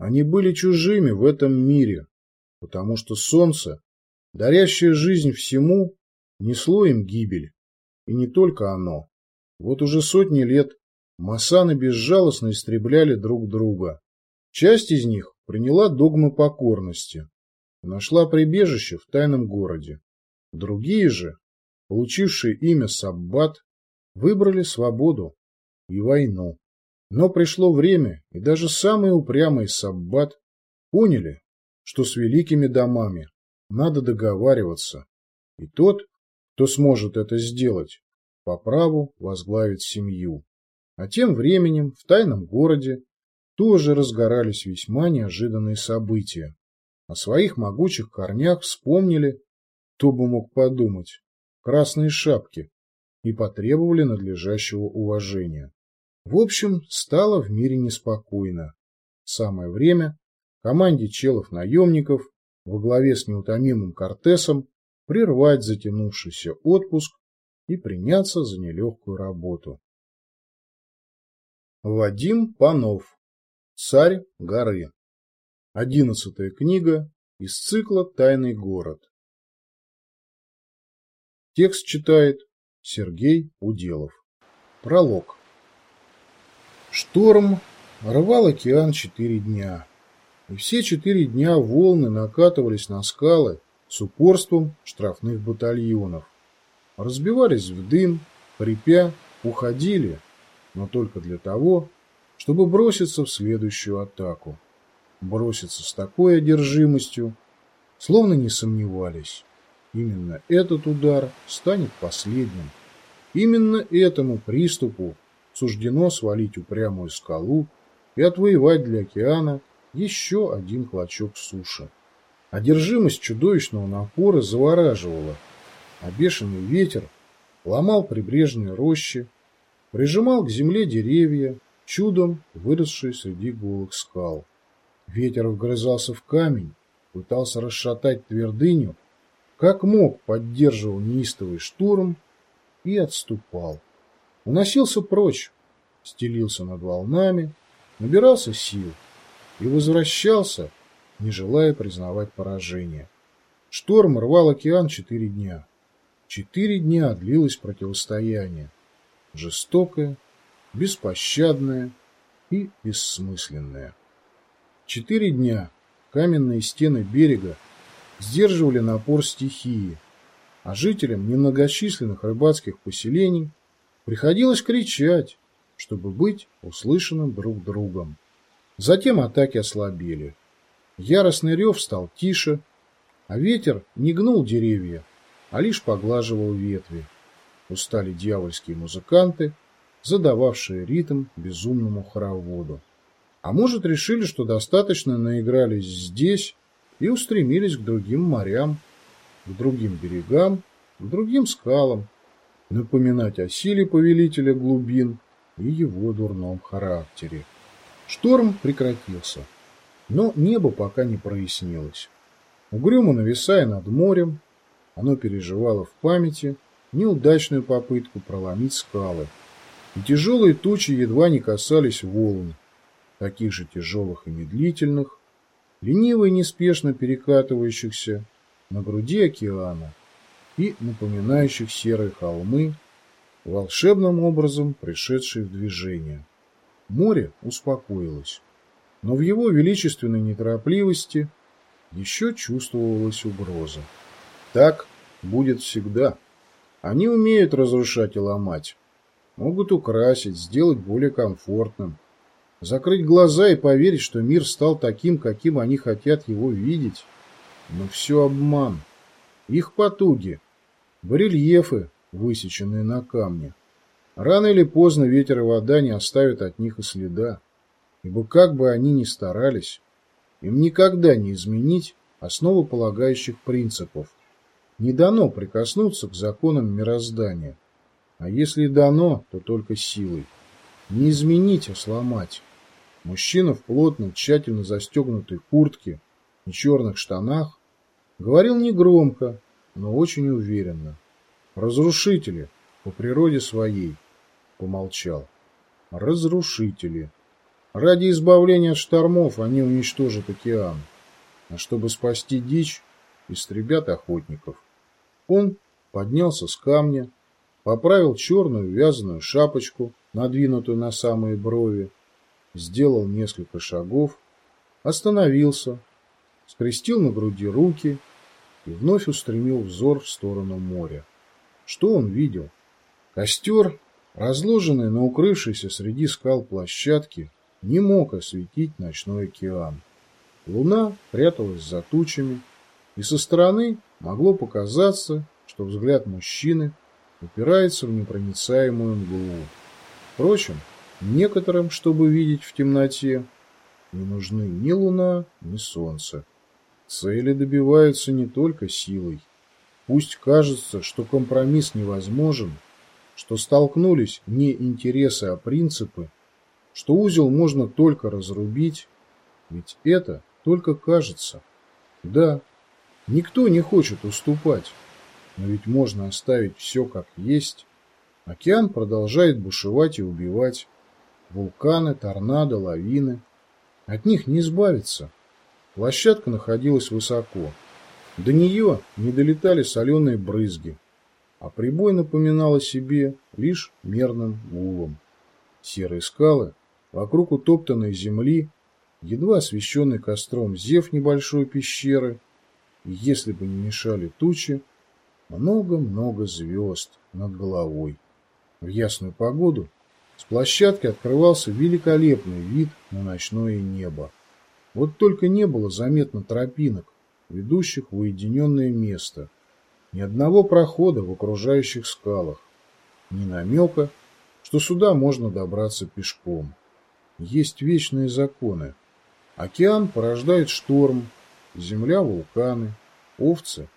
Они были чужими в этом мире, потому что солнце, дарящее жизнь всему, несло им гибель. И не только оно. Вот уже сотни лет масаны безжалостно истребляли друг друга. Часть из них приняла догмы покорности, нашла прибежище в тайном городе. Другие же, получившие имя Саббат, выбрали свободу и войну. Но пришло время, и даже самые упрямые Саббат поняли, что с великими домами надо договариваться, и тот, кто сможет это сделать, по праву возглавит семью. А тем временем в тайном городе тоже разгорались весьма неожиданные события. О своих могучих корнях вспомнили, кто бы мог подумать, красные шапки и потребовали надлежащего уважения. В общем, стало в мире неспокойно. Самое время команде челов-наемников во главе с неутомимым Кортесом прервать затянувшийся отпуск и приняться за нелегкую работу. Вадим Панов. Царь горы. Одиннадцатая книга из цикла «Тайный город». Текст читает Сергей Уделов. Пролог. Шторм рвал океан четыре дня. И все четыре дня волны накатывались на скалы с упорством штрафных батальонов. Разбивались в дым, хрипя, уходили, но только для того, чтобы броситься в следующую атаку. Броситься с такой одержимостью, словно не сомневались. Именно этот удар станет последним. Именно этому приступу суждено свалить упрямую скалу и отвоевать для океана еще один клочок суши. Одержимость чудовищного напора завораживала, а бешеный ветер ломал прибрежные рощи, прижимал к земле деревья, чудом выросшие среди голых скал. Ветер вгрызался в камень, пытался расшатать твердыню, как мог поддерживал неистовый штурм и отступал. Уносился прочь, стелился над волнами, набирался сил и возвращался, не желая признавать поражение. Шторм рвал океан четыре дня. Четыре дня длилось противостояние. Жестокое, беспощадное и бессмысленное. Четыре дня каменные стены берега сдерживали напор стихии, а жителям немногочисленных рыбацких поселений приходилось кричать, чтобы быть услышанным друг другом. Затем атаки ослабели. Яростный рев стал тише, а ветер не гнул деревья, а лишь поглаживал ветви. Устали дьявольские музыканты, задававшие ритм безумному хороводу. А может, решили, что достаточно наигрались здесь и устремились к другим морям, к другим берегам, к другим скалам, напоминать о силе повелителя глубин и его дурном характере. Шторм прекратился, но небо пока не прояснилось. Угрюмо нависая над морем, оно переживало в памяти неудачную попытку проломить скалы, и тяжелые тучи едва не касались волн, таких же тяжелых и медлительных, лениво и неспешно перекатывающихся на груди океана и напоминающих серые холмы, волшебным образом пришедшие в движение. Море успокоилось, но в его величественной неторопливости еще чувствовалась угроза. Так будет всегда. Они умеют разрушать и ломать, могут украсить, сделать более комфортным, закрыть глаза и поверить, что мир стал таким, каким они хотят его видеть. Но все обман. Их потуги, барельефы, высеченные на камне. Рано или поздно ветер и вода не оставят от них и следа. Ибо как бы они ни старались, им никогда не изменить основополагающих принципов. Не дано прикоснуться к законам мироздания. А если дано, то только силой. Не изменить, а сломать. Мужчина в плотной, тщательно застегнутой куртке и черных штанах говорил негромко, но очень уверенно. Разрушители, по природе своей, помолчал. Разрушители. Ради избавления от штормов они уничтожат океан. А чтобы спасти дичь, истребят охотников. Он поднялся с камня, поправил черную вязаную шапочку, надвинутую на самые брови, сделал несколько шагов, остановился, скрестил на груди руки и вновь устремил взор в сторону моря. Что он видел? Костер, разложенный на укрывшейся среди скал площадке, не мог осветить ночной океан. Луна пряталась за тучами, и со стороны могло показаться, что взгляд мужчины упирается в непроницаемую мглу. Впрочем, некоторым, чтобы видеть в темноте, не нужны ни луна, ни солнце. Цели добиваются не только силой. Пусть кажется, что компромисс невозможен, что столкнулись не интересы, а принципы, что узел можно только разрубить, ведь это только кажется. Да, никто не хочет уступать, но ведь можно оставить все как есть. Океан продолжает бушевать и убивать. Вулканы, торнадо, лавины. От них не избавиться. Площадка находилась высоко. До нее не долетали соленые брызги, а прибой напоминал о себе лишь мерным гулом. Серые скалы, вокруг утоптанной земли, едва освещенный костром зев небольшой пещеры, и если бы не мешали тучи, много-много звезд над головой. В ясную погоду с площадки открывался великолепный вид на ночное небо. Вот только не было заметно тропинок, ведущих в уединенное место, ни одного прохода в окружающих скалах, ни намека, что сюда можно добраться пешком. Есть вечные законы. Океан порождает шторм, земля – вулканы, овцы.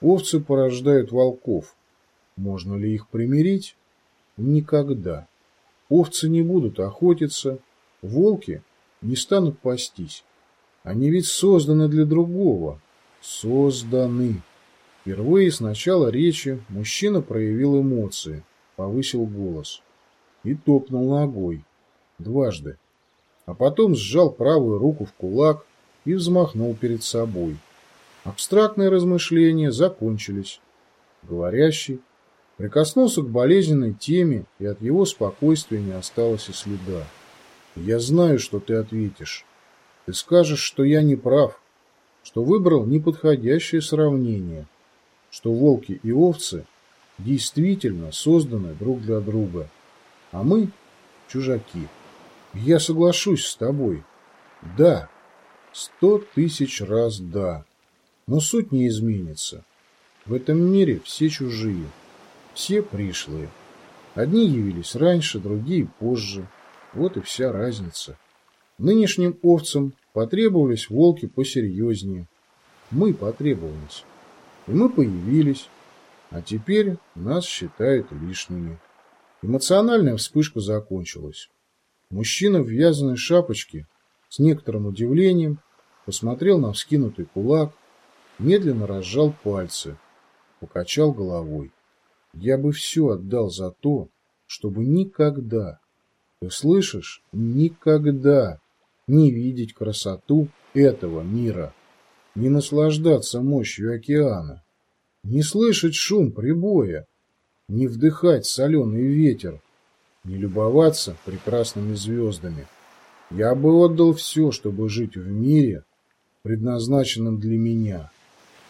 Овцы порождают волков. Можно ли их примирить? Никогда. Овцы не будут охотиться, волки не станут пастись. Они ведь созданы для другого. Созданы. Впервые с начала речи мужчина проявил эмоции, повысил голос и топнул ногой. Дважды. А потом сжал правую руку в кулак и взмахнул перед собой. Абстрактные размышления закончились. Говорящий прикоснулся к болезненной теме, и от его спокойствия не осталось и следа. «Я знаю, что ты ответишь. Ты скажешь, что я не прав, что выбрал неподходящее сравнение, что волки и овцы действительно созданы друг для друга, а мы – чужаки. Я соглашусь с тобой. Да, сто тысяч раз да. Но суть не изменится. В этом мире все чужие, все пришлые. Одни явились раньше, другие позже. Вот и вся разница. Нынешним овцам потребовались волки посерьезнее. Мы потребовались. И мы появились. А теперь нас считают лишними. Эмоциональная вспышка закончилась. Мужчина в вязаной шапочке с некоторым удивлением посмотрел на вскинутый кулак, медленно разжал пальцы, покачал головой. Я бы все отдал за то, чтобы никогда, ты слышишь, никогда не видеть красоту этого мира, не наслаждаться мощью океана, не слышать шум прибоя, не вдыхать соленый ветер, не любоваться прекрасными звездами. Я бы отдал все, чтобы жить в мире, предназначенном для меня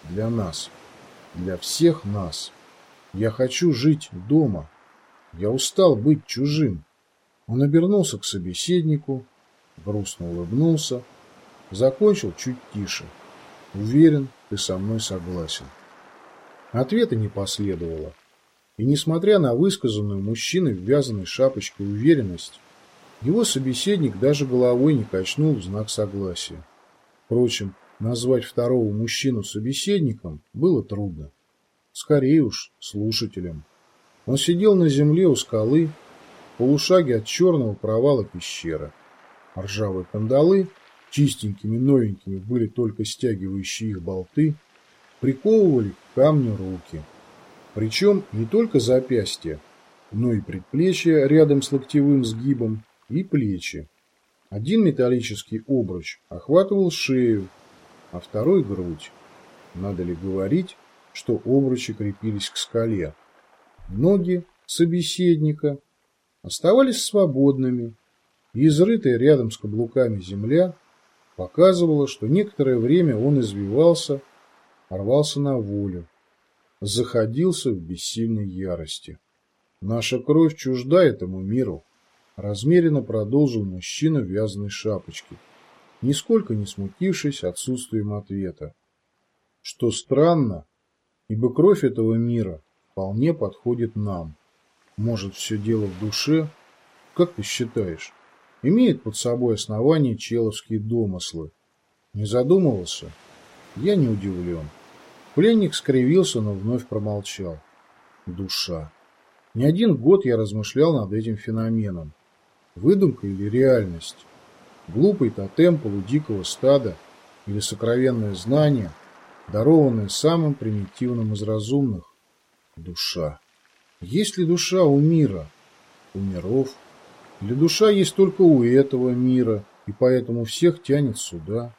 для нас, для всех нас. Я хочу жить дома. Я устал быть чужим. Он обернулся к собеседнику, грустно улыбнулся, закончил чуть тише. Уверен, ты со мной согласен. Ответа не последовало. И несмотря на высказанную мужчиной в вязаной шапочке уверенность, его собеседник даже головой не качнул в знак согласия. Впрочем, Назвать второго мужчину собеседником было трудно. Скорее уж, слушателем. Он сидел на земле у скалы, в полушаге от черного провала пещеры. Ржавые кандалы, чистенькими новенькими были только стягивающие их болты, приковывали к камню руки. Причем не только запястья, но и предплечья рядом с локтевым сгибом и плечи. Один металлический обруч охватывал шею, а второй — грудь. Надо ли говорить, что обручи крепились к скале? Ноги собеседника оставались свободными, и изрытая рядом с каблуками земля показывала, что некоторое время он извивался, рвался на волю, заходился в бессильной ярости. Наша кровь чужда этому миру, размеренно продолжил мужчина в вязаной шапочке, нисколько не смутившись отсутствием ответа. Что странно, ибо кровь этого мира вполне подходит нам. Может, все дело в душе? Как ты считаешь, имеет под собой основание человские домыслы? Не задумывался? Я не удивлен. Пленник скривился, но вновь промолчал. Душа. Не один год я размышлял над этим феноменом. Выдумка или реальность? Глупый тотем полудикого стада или сокровенное знание, дарованное самым примитивным из разумных? Душа. Есть ли душа у мира? У миров? Или душа есть только у этого мира, и поэтому всех тянет сюда?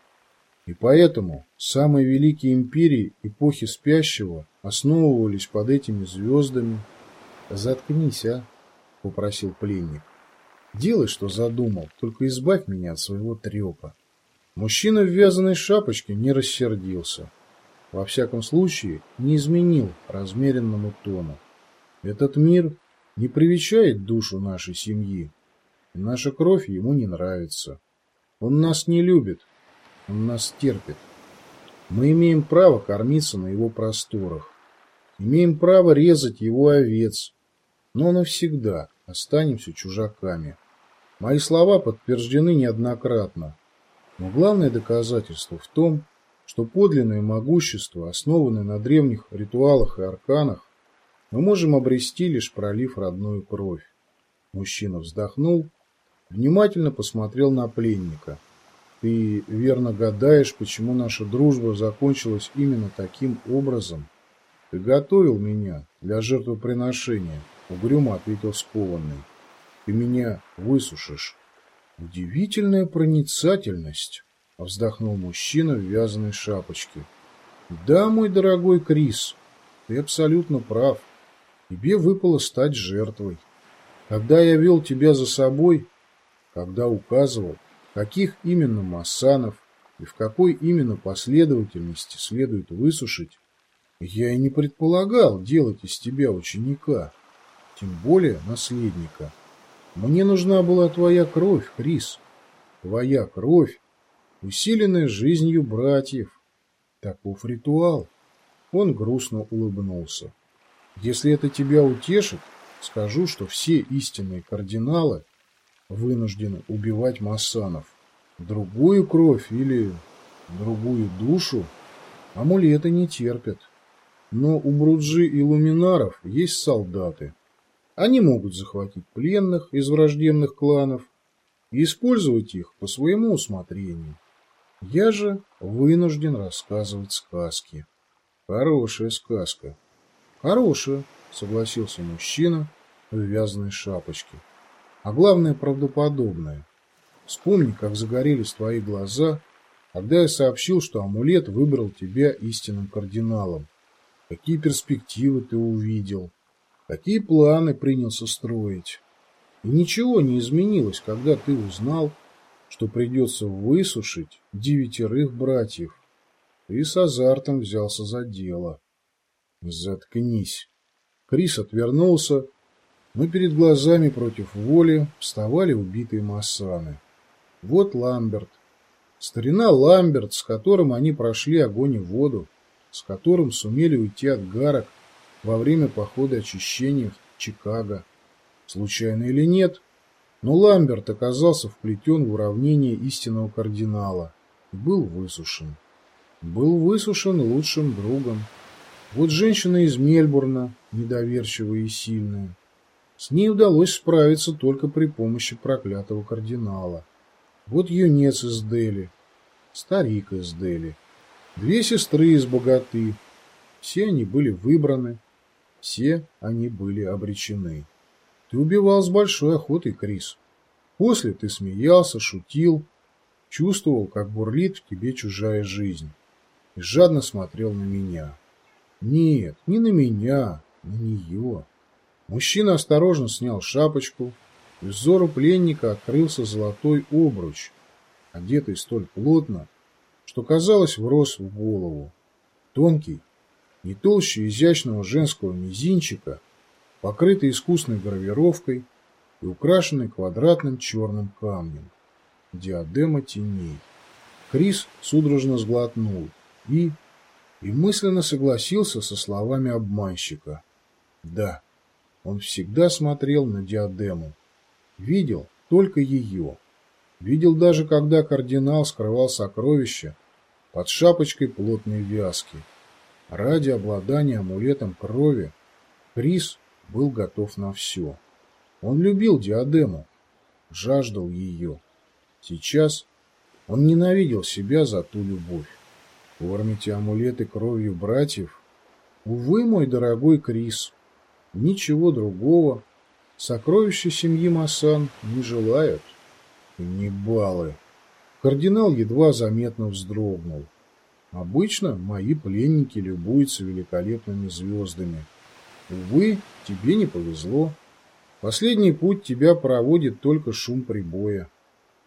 И поэтому самые великие империи эпохи спящего основывались под этими звездами. «Заткнись, а!» — попросил пленник. Делай, что задумал, только избавь меня от своего трепа. Мужчина в вязаной шапочке не рассердился. Во всяком случае, не изменил размеренному тону. Этот мир не привечает душу нашей семьи, наша кровь ему не нравится. Он нас не любит, он нас терпит. Мы имеем право кормиться на его просторах, имеем право резать его овец, но навсегда останемся чужаками. Мои слова подтверждены неоднократно. Но главное доказательство в том, что подлинное могущество, основанное на древних ритуалах и арканах, мы можем обрести, лишь пролив родную кровь. Мужчина вздохнул, внимательно посмотрел на пленника. Ты верно гадаешь, почему наша дружба закончилась именно таким образом? Ты готовил меня для жертвоприношения. Угрюмо ответил скованный. Ты меня высушишь. Удивительная проницательность, вздохнул мужчина в вязаной шапочке. Да, мой дорогой Крис, ты абсолютно прав. Тебе выпало стать жертвой. Когда я вел тебя за собой, когда указывал, каких именно массанов и в какой именно последовательности следует высушить, я и не предполагал делать из тебя ученика тем более наследника. Мне нужна была твоя кровь, Крис. Твоя кровь, усиленная жизнью братьев. Таков ритуал. Он грустно улыбнулся. Если это тебя утешит, скажу, что все истинные кардиналы вынуждены убивать массанов. Другую кровь или другую душу амулеты не терпят. Но у Бруджи и Луминаров есть солдаты, они могут захватить пленных из враждебных кланов и использовать их по своему усмотрению. Я же вынужден рассказывать сказки. Хорошая сказка. Хорошая, согласился мужчина в вязаной шапочке. А главное, правдоподобная. Вспомни, как загорелись твои глаза, когда я сообщил, что амулет выбрал тебя истинным кардиналом. Какие перспективы ты увидел. Какие планы принялся строить? И ничего не изменилось, когда ты узнал, что придется высушить девятерых братьев. Ты с азартом взялся за дело. Заткнись. Крис отвернулся, но перед глазами против воли вставали убитые массаны. Вот Ламберт. Старина Ламберт, с которым они прошли огонь и воду, с которым сумели уйти от гарок во время похода очищения в Чикаго. Случайно или нет, но Ламберт оказался вплетен в уравнение истинного кардинала и был высушен. Был высушен лучшим другом. Вот женщина из Мельбурна, недоверчивая и сильная. С ней удалось справиться только при помощи проклятого кардинала. Вот юнец из Дели, старик из Дели, две сестры из Богаты. Все они были выбраны, все они были обречены. Ты убивал с большой охотой, Крис. После ты смеялся, шутил, чувствовал, как бурлит в тебе чужая жизнь, и жадно смотрел на меня. Нет, не на меня, на нее. Мужчина осторожно снял шапочку, взору пленника открылся золотой обруч, одетый столь плотно, что, казалось, врос в голову. Тонкий, не толще изящного женского мизинчика, покрытый искусной гравировкой и украшенный квадратным черным камнем. Диадема теней. Крис судорожно сглотнул и... и мысленно согласился со словами обманщика. Да, он всегда смотрел на диадему. Видел только ее. Видел даже, когда кардинал скрывал сокровища под шапочкой плотной вязки. Ради обладания амулетом крови Крис был готов на все. Он любил диадему, жаждал ее. Сейчас он ненавидел себя за ту любовь. Кормите амулеты кровью братьев? Увы, мой дорогой Крис, ничего другого сокровища семьи Масан не желают. Не балы. Кардинал едва заметно вздрогнул. Обычно мои пленники любуются великолепными звездами. Увы, тебе не повезло. Последний путь тебя проводит только шум прибоя.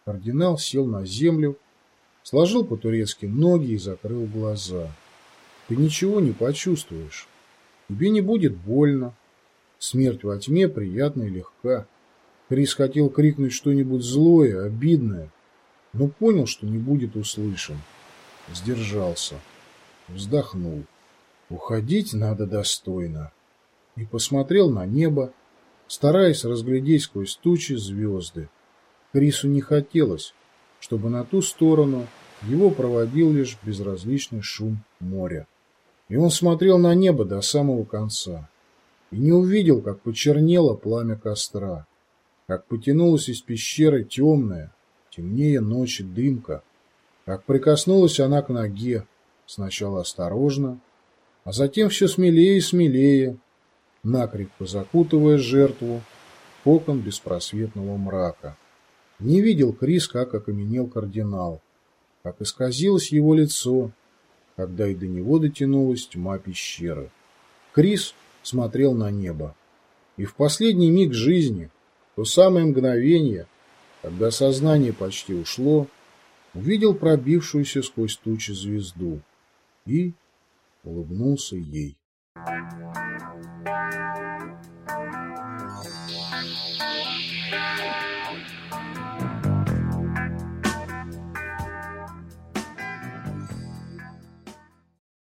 Кардинал сел на землю, сложил по-турецки ноги и закрыл глаза. Ты ничего не почувствуешь. Тебе не будет больно. Смерть во тьме приятна и легка. Крис хотел крикнуть что-нибудь злое, обидное, но понял, что не будет услышан. Сдержался. Вздохнул. Уходить надо достойно. И посмотрел на небо, стараясь разглядеть сквозь тучи звезды. Крису не хотелось, чтобы на ту сторону его проводил лишь безразличный шум моря. И он смотрел на небо до самого конца и не увидел, как почернело пламя костра, как потянулась из пещеры темная, темнее ночи дымка, как прикоснулась она к ноге, сначала осторожно, а затем все смелее и смелее, накрепко закутывая жертву в беспросветного мрака. Не видел Крис, как окаменел кардинал, как исказилось его лицо, когда и до него дотянулась тьма пещеры. Крис смотрел на небо. И в последний миг жизни, то самое мгновение, когда сознание почти ушло, увидел пробившуюся сквозь тучи звезду и улыбнулся ей. Thank you.